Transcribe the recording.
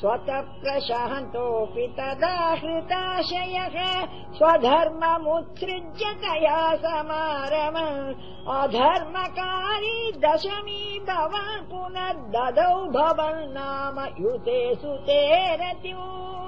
स्वतः प्रशहन्तोऽपि तदा हृताशयः स्वधर्ममुत्सृज्य तया समारम। अधर्मकारी दशमी भवान् पुनर्ददौ भवन् नाम युते सुतेरत्युः